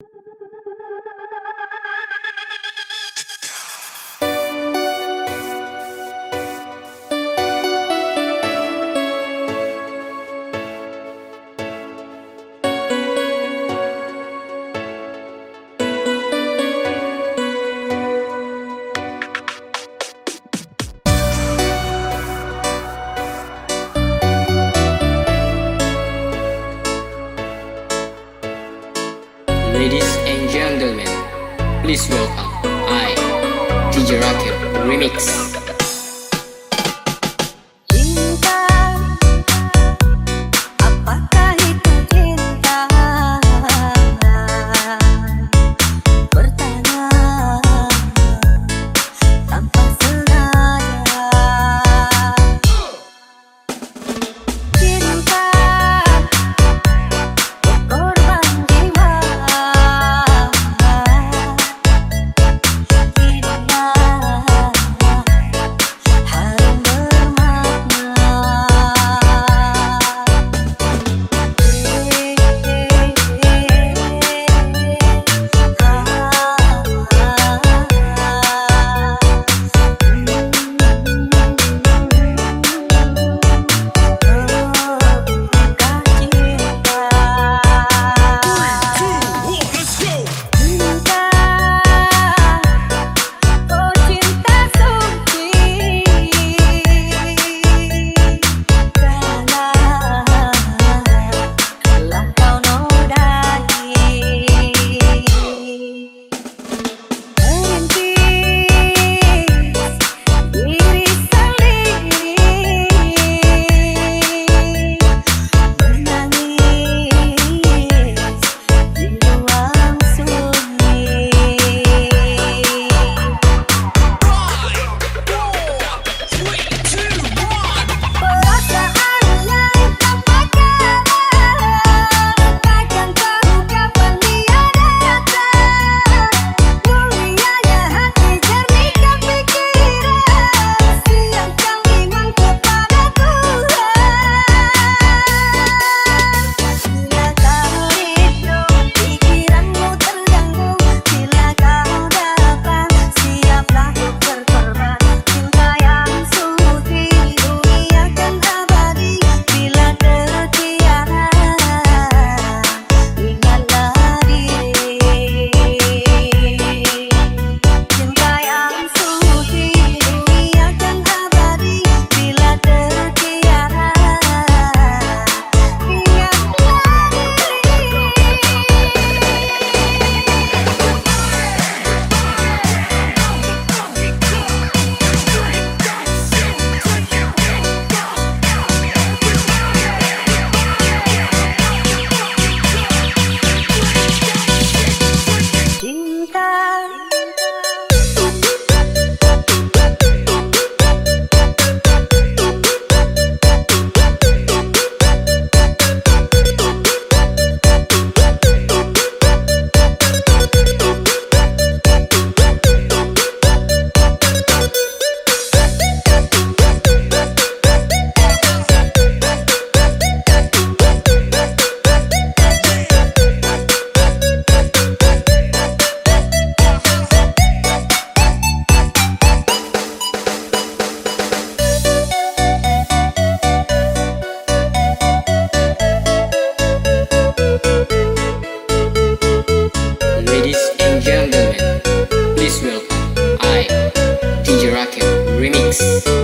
Ladies and gentlemen, please welcome I, DJ Remix. Thanks.